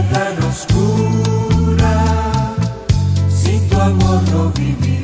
tan oscura, sin tu amor no viviré.